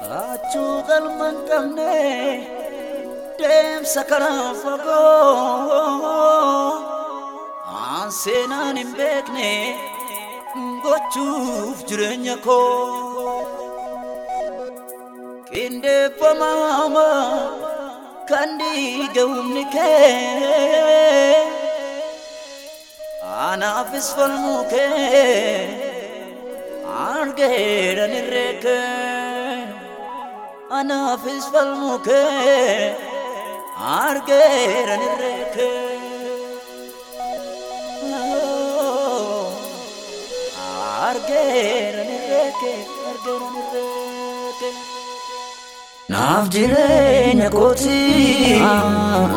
Achuu qalma hin qabne deemsa karaa fagoo aan seenaan hin beekne gochuuf jireenya koo qindeeffamaama kan dhiiga humni kee anaafis falmuu kee argeedhan falmuu kee አናፍስ ፈልሙከ አርገረን ረከ አርገረን ረከ አርገረን ረከ ናፍ ኮቲ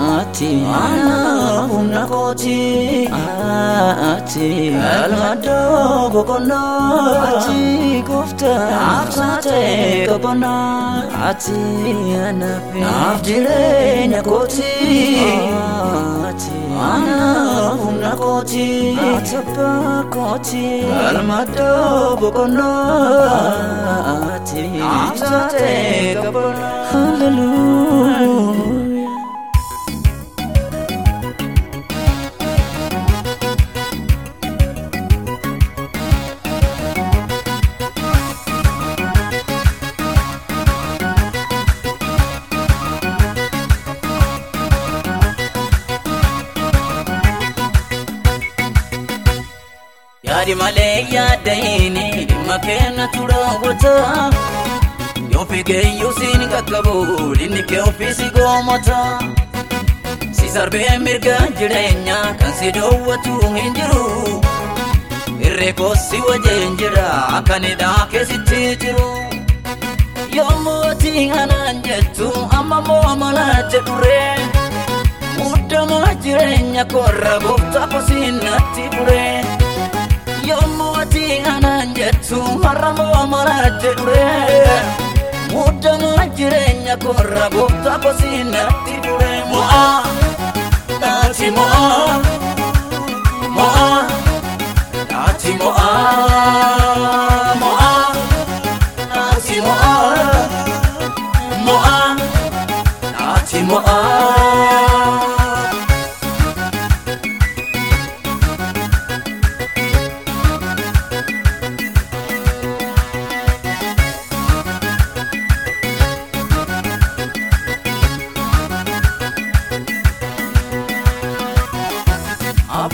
አቲ አናፉምና ኮቲ አቲ አልማዶ ቦቆኖ አቲ absaatee qabannaa ati naaf jireenya kooti maanaaf humna kooti atabbaa kooti galmaddoo boqonnoo absaatee qabannaa halleluu. Yaadi malee yaadayini dhimma kenna turaawwata yoo figeeyyuu siin qaqqabu inni kee ofiisi goomota si sarbee mirga jireenya kan si dhoowwatu hin jiru irree koossi wajjin jira kan hidhaa keessatti jiru yommuu ati anaan jettu amma moo malaa jedhure muddama jireenya korra gooftaa kosiin natti fure yommuu ati anaan jettu har'a moo malaa jedhure muddama jireenya korra gooftaa kosiin natti fure mo'a naati mo'a mo'a naati mo'a mo'a naati mo'a mo'a naati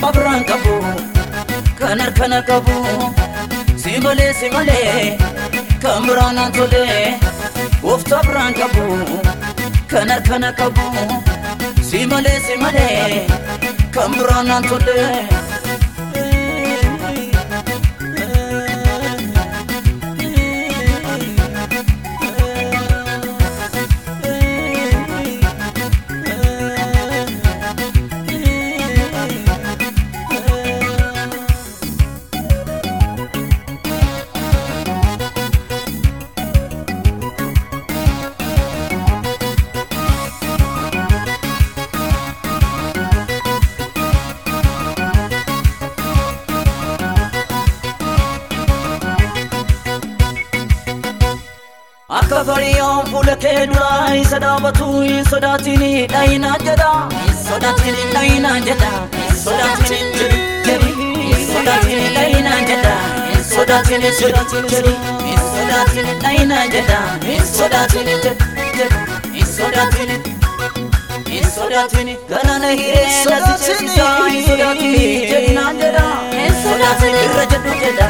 mo'a. Abba biraan qabu kan harkana qabu si malee si malee kan biraan naan tole gooftaa biraan qabu kan harkana qabu si malee si malee kan biraan naan tole. Akka fariyoon fuula kee duraa isa dhaabatu hin sodaatini dhayinaa jedha hin sodaatini dhayinaa jedha hin sodaatini jedhi jedhi hin sodaatini dhayinaa jedha hin sodaatini jedhi jedhi hin sodaatini dhayinaa jedha hin sodaatini jedhi jedhi hin sodaatini hin sodaatini galaana hiree ceesisaa hin sodaatini naan jedha hin sodaatini irra jedhu jedha